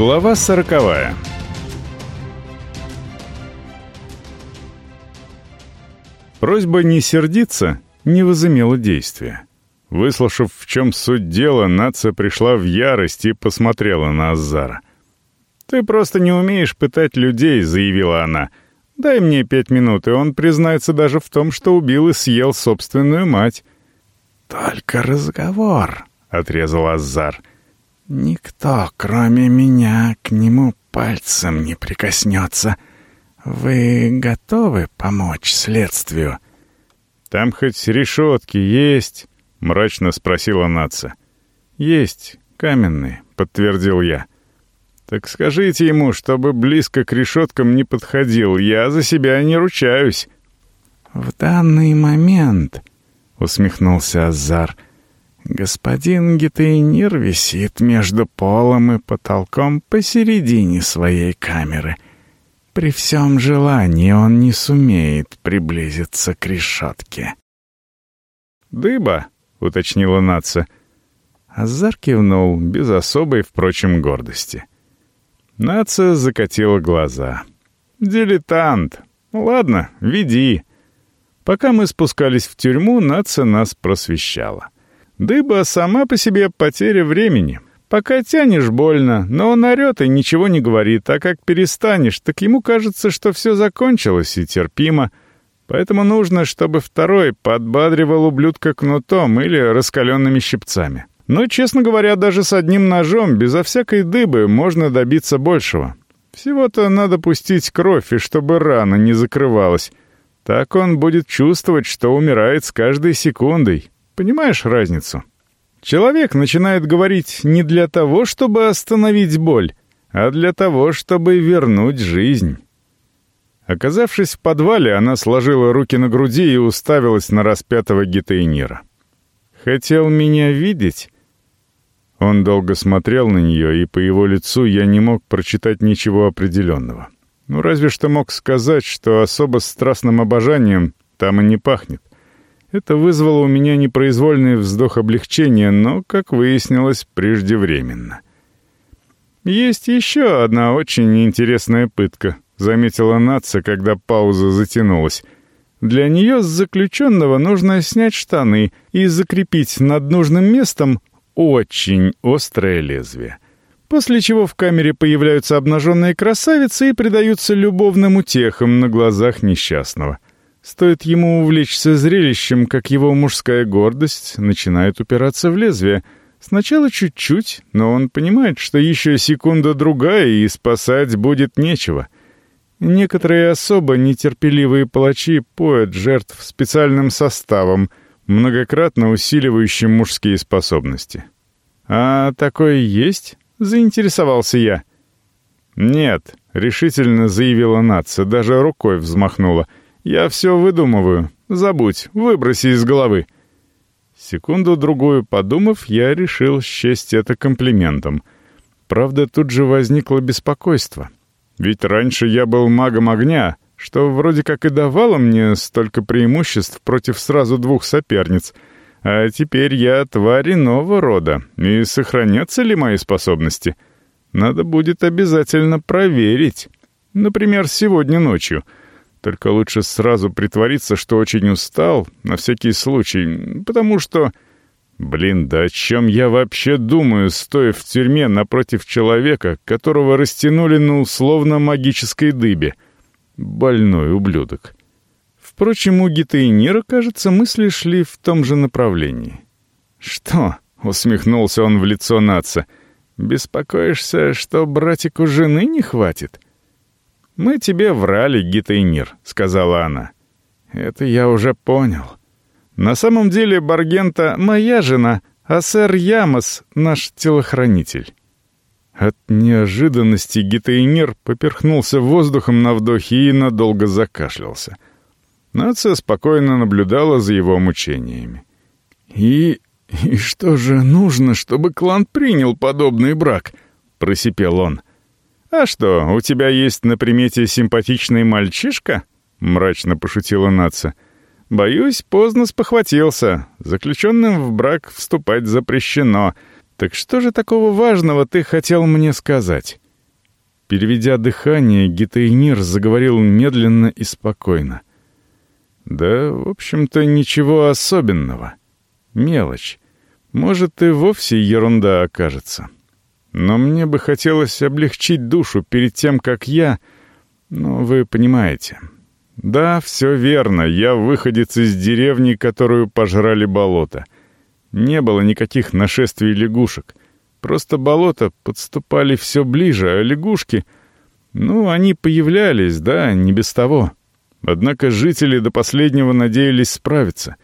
Глава сороковая Просьба не сердиться не возымела действия. Выслушав, в чем суть дела, нация пришла в ярость и посмотрела на Азара. «Ты просто не умеешь пытать людей», — заявила она. «Дай мне пять минут, и он признается даже в том, что убил и съел собственную мать». «Только разговор», — отрезал Азар. «Никто, кроме меня, к нему пальцем не прикоснется. Вы готовы помочь следствию?» «Там хоть решетки есть?» — мрачно спросила Наца. «Есть, каменные», — подтвердил я. «Так скажите ему, чтобы близко к решеткам не подходил. Я за себя не ручаюсь». «В данный момент», — усмехнулся Азар, — «господин Гетейнир висит между полом и потолком посередине своей камеры. При всем желании он не сумеет приблизиться к решетке». «Дыба», — уточнила Наца. Азар кивнул, без особой, впрочем, гордости. Наца закатила глаза. «Дилетант! Ладно, веди». Пока мы спускались в тюрьму, Наца нас просвещала. Дыба сама по себе потеря времени. Пока тянешь больно, но он орет и ничего не говорит, а как перестанешь, так ему кажется, что все закончилось и терпимо — Поэтому нужно, чтобы второй подбадривал ублюдка кнутом или раскаленными щипцами. Но, честно говоря, даже с одним ножом, безо всякой дыбы, можно добиться большего. Всего-то надо пустить кровь, и чтобы рана не закрывалась. Так он будет чувствовать, что умирает с каждой секундой. Понимаешь разницу? Человек начинает говорить не для того, чтобы остановить боль, а для того, чтобы вернуть жизнь. Оказавшись в подвале, она сложила руки на груди и уставилась на распятого гитейнира. «Хотел меня видеть?» Он долго смотрел на нее, и по его лицу я не мог прочитать ничего определенного. Ну, разве что мог сказать, что особо страстным обожанием там и не пахнет. Это вызвало у меня непроизвольный вздох облегчения, но, как выяснилось, преждевременно. Есть еще одна очень интересная пытка — заметила Натса, когда пауза затянулась. Для нее с заключенного нужно снять штаны и закрепить над нужным местом очень острое лезвие. После чего в камере появляются обнаженные красавицы и предаются любовным утехам на глазах несчастного. Стоит ему увлечься зрелищем, как его мужская гордость начинает упираться в лезвие. Сначала чуть-чуть, но он понимает, что еще секунда-другая и спасать будет нечего — Некоторые особо нетерпеливые палачи поят жертв специальным составом, многократно усиливающим мужские способности. «А такое есть?» — заинтересовался я. «Нет», — решительно заявила нация, даже рукой взмахнула. «Я все выдумываю. Забудь, выброси из головы». Секунду-другую подумав, я решил счесть это комплиментом. Правда, тут же возникло беспокойство — ведь раньше я был магом огня, что вроде как и давало мне столько преимуществ против сразу двух соперниц. А теперь я тварь иного рода, и сохранятся ли мои способности? Надо будет обязательно проверить. Например, сегодня ночью. Только лучше сразу притвориться, что очень устал, на всякий случай, потому что... Блин, да о чем я вообще думаю, стоя в тюрьме напротив человека, которого растянули на условно-магической дыбе? Больной ублюдок. Впрочем, у Гитаинира, кажется, мысли шли в том же направлении. «Что?» — усмехнулся он в лицо наца. «Беспокоишься, что братику жены не хватит?» «Мы тебе врали, Гитаинир», — сказала она. «Это я уже понял». На самом деле Баргента — моя жена, а сэр Ямос — наш телохранитель». От неожиданности Гитаинер поперхнулся воздухом на вдохе и надолго закашлялся. Нация спокойно наблюдала за его мучениями. «И... и что же нужно, чтобы клан принял подобный брак?» — просипел он. «А что, у тебя есть на примете симпатичный мальчишка?» — мрачно пошутила нация. Боюсь, поздно спохватился. Заключенным в брак вступать запрещено. Так что же такого важного ты хотел мне сказать? Переведя дыхание, Гитайнир заговорил медленно и спокойно. «Да, в общем-то, ничего особенного. Мелочь. Может, и вовсе ерунда окажется. Но мне бы хотелось облегчить душу перед тем, как я... Ну, вы понимаете. Да, все верно, я выходец из деревни, которую пожрали болото. Не было никаких нашествий лягушек. Просто болота подступали все ближе, а лягушки... Ну, они появлялись, да, не без того. Однако жители до последнего надеялись справиться.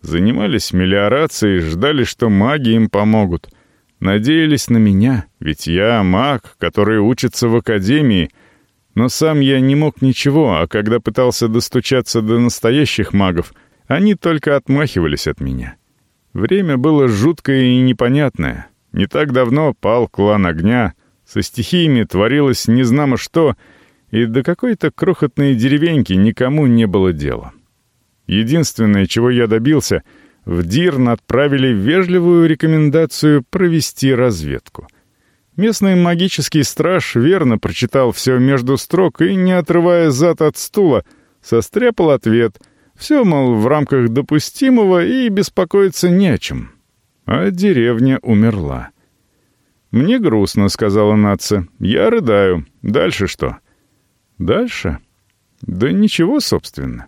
Занимались мелиорацией, ждали, что маги им помогут. Надеялись на меня, ведь я маг, который учится в академии. Но сам я не мог ничего, а когда пытался достучаться до настоящих магов, они только отмахивались от меня. Время было жуткое и непонятное. Не так давно пал клан огня, со стихиями творилось незнамо что, и до какой-то крохотной деревеньки никому не было дела. Единственное, чего я добился, в Дирн отправили вежливую рекомендацию провести разведку. Местный магический страж верно прочитал все между строк и, не отрывая зад от стула, состряпал ответ. Все, мол, в рамках допустимого и беспокоиться не о чем а деревня умерла. «Мне грустно», — сказала нация. «Я рыдаю. Дальше что?» «Дальше?» «Да ничего, собственно.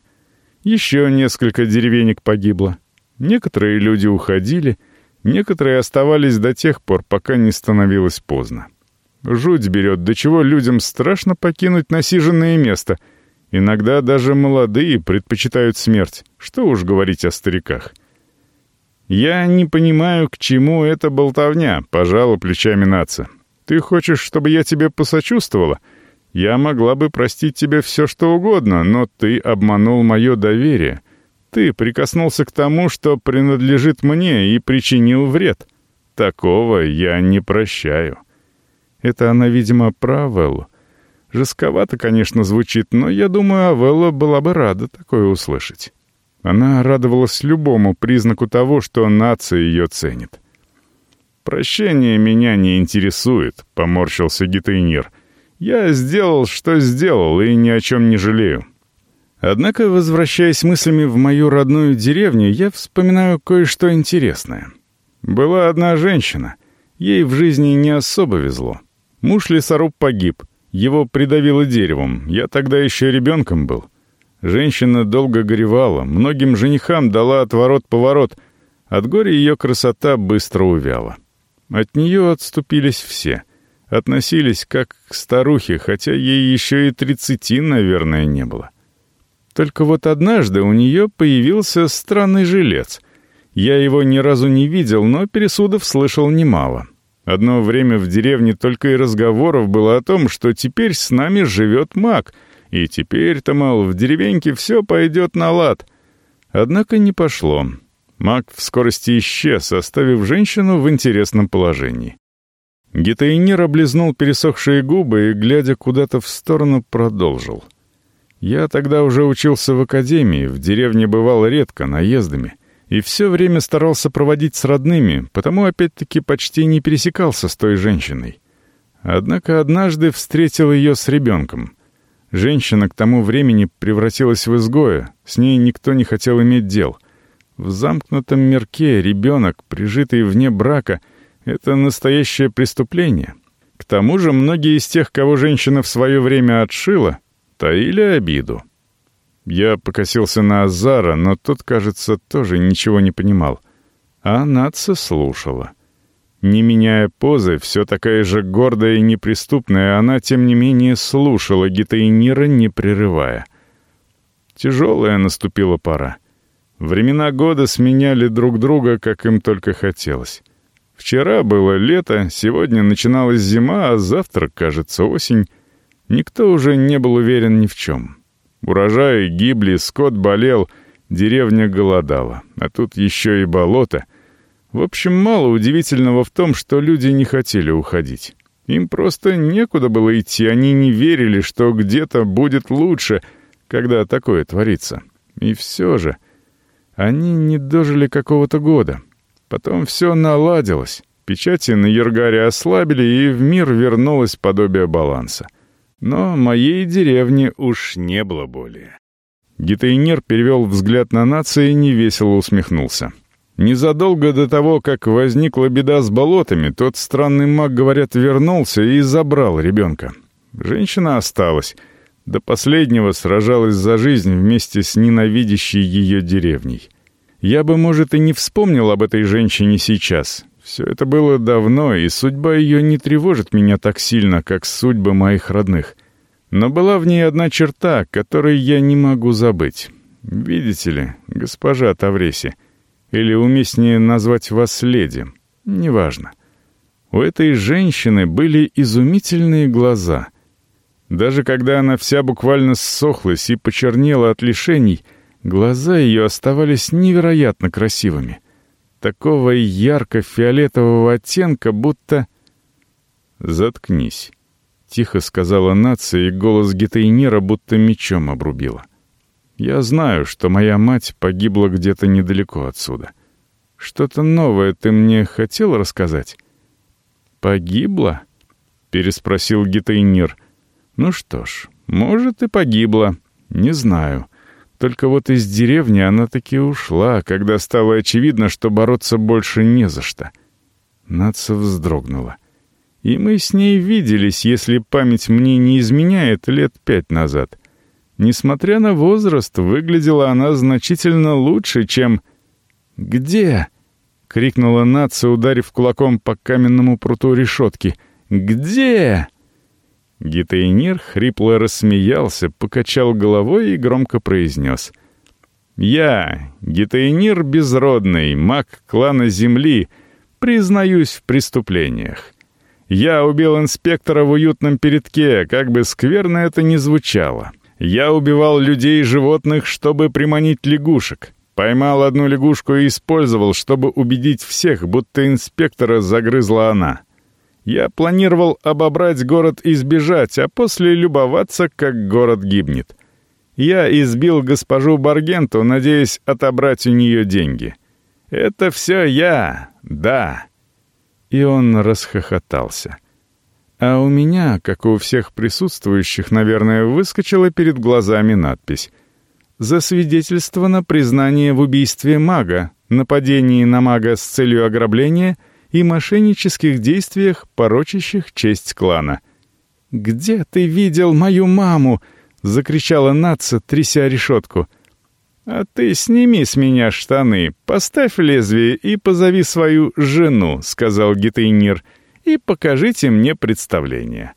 Еще несколько деревенек погибло. Некоторые люди уходили, некоторые оставались до тех пор, пока не становилось поздно. Жуть берет, до чего людям страшно покинуть насиженное место. Иногда даже молодые предпочитают смерть. Что уж говорить о стариках». «Я не понимаю, к чему эта болтовня», — пожала плечами наца. «Ты хочешь, чтобы я тебе посочувствовала? Я могла бы простить тебе все, что угодно, но ты обманул мое доверие. Ты прикоснулся к тому, что принадлежит мне, и причинил вред. Такого я не прощаю». Это она, видимо, про Авеллу. Жестковато, конечно, звучит, но я думаю, Авелла была бы рада такое услышать. Она радовалась любому признаку того, что нация ее ценит. «Прощение меня не интересует», — поморщился Гитайнир. «Я сделал, что сделал, и ни о чем не жалею». Однако, возвращаясь мыслями в мою родную деревню, я вспоминаю кое-что интересное. Была одна женщина. Ей в жизни не особо везло. Муж лесоруб погиб. Его придавило деревом. Я тогда еще ребенком был. Женщина долго горевала, многим женихам дала отворот-поворот. От горя ее красота быстро увяла. От нее отступились все. Относились как к старухе, хотя ей еще и тридцати, наверное, не было. Только вот однажды у нее появился странный жилец. Я его ни разу не видел, но пересудов слышал немало. Одно время в деревне только и разговоров было о том, что теперь с нами живет маг — и теперь-то, мол, в деревеньке все пойдет на лад. Однако не пошло. Маг в скорости исчез, оставив женщину в интересном положении. Гитаинир облизнул пересохшие губы и, глядя куда-то в сторону, продолжил. «Я тогда уже учился в академии, в деревне бывал редко, наездами, и все время старался проводить с родными, потому опять-таки почти не пересекался с той женщиной. Однако однажды встретил ее с ребенком. Женщина к тому времени превратилась в изгоя, с ней никто не хотел иметь дел. В замкнутом мирке ребенок, прижитый вне брака, — это настоящее преступление. К тому же многие из тех, кого женщина в свое время отшила, таили обиду. Я покосился на Азара, но тот, кажется, тоже ничего не понимал. А Натса слушала. Не меняя позы, все такая же гордая и неприступная, она, тем не менее, слушала Гитаинира, не прерывая. Тяжелая наступила пора. Времена года сменяли друг друга, как им только хотелось. Вчера было лето, сегодня начиналась зима, а завтра, кажется, осень. Никто уже не был уверен ни в чем. Урожаи гибли, скот болел, деревня голодала. А тут еще и болото — в общем, мало удивительного в том, что люди не хотели уходить. Им просто некуда было идти, они не верили, что где-то будет лучше, когда такое творится. И все же, они не дожили какого-то года. Потом все наладилось. Печати на Ергаре ослабили, и в мир вернулось подобие баланса. Но моей деревни уж не было более. Гитейнер перевел взгляд на нации и невесело усмехнулся. Незадолго до того, как возникла беда с болотами, тот странный маг, говорят, вернулся и забрал ребенка. Женщина осталась. До последнего сражалась за жизнь вместе с ненавидящей ее деревней. Я бы, может, и не вспомнил об этой женщине сейчас. Все это было давно, и судьба ее не тревожит меня так сильно, как судьбы моих родных. Но была в ней одна черта, которой я не могу забыть. Видите ли, госпожа Тавреси, или уместнее назвать вас леди, неважно. У этой женщины были изумительные глаза. Даже когда она вся буквально ссохлась и почернела от лишений, глаза ее оставались невероятно красивыми. Такого ярко-фиолетового оттенка, будто... «Заткнись», — тихо сказала нация, и голос Гетейнира будто мечом обрубила. — я знаю, что моя мать погибла где-то недалеко отсюда. Что-то новое ты мне хотел рассказать?» «Погибла?» — переспросил Гитайнир. «Ну что ж, может, и погибла. Не знаю. Только вот из деревни она таки ушла, когда стало очевидно, что бороться больше не за что». Наца вздрогнула. «И мы с ней виделись, если память мне не изменяет, лет пять назад». Несмотря на возраст, выглядела она значительно лучше, чем... «Где?» — крикнула нация, ударив кулаком по каменному пруту решетки. «Где?» Гитейнир хрипло рассмеялся, покачал головой и громко произнес. «Я, Гитейнир Безродный, маг клана Земли, признаюсь в преступлениях. Я убил инспектора в уютном передке, как бы скверно это ни звучало. Я убивал людей и животных, чтобы приманить лягушек. Поймал одну лягушку и использовал, чтобы убедить всех, будто инспектора загрызла она. Я планировал обобрать город и сбежать, а после любоваться, как город гибнет. Я избил госпожу Баргенту, надеясь отобрать у нее деньги. Это все я, да. И он расхохотался. А у меня, как у всех присутствующих, наверное, выскочила перед глазами надпись «Засвидетельствовано признание в убийстве мага, нападении на мага с целью ограбления и мошеннических действиях, порочащих честь клана». «Где ты видел мою маму?» — закричала Натса, тряся решетку. «А ты сними с меня штаны, поставь лезвие и позови свою жену», — сказал Гитейнир. — и покажите мне представление.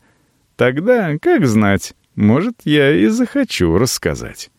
Тогда, как знать, может, я и захочу рассказать».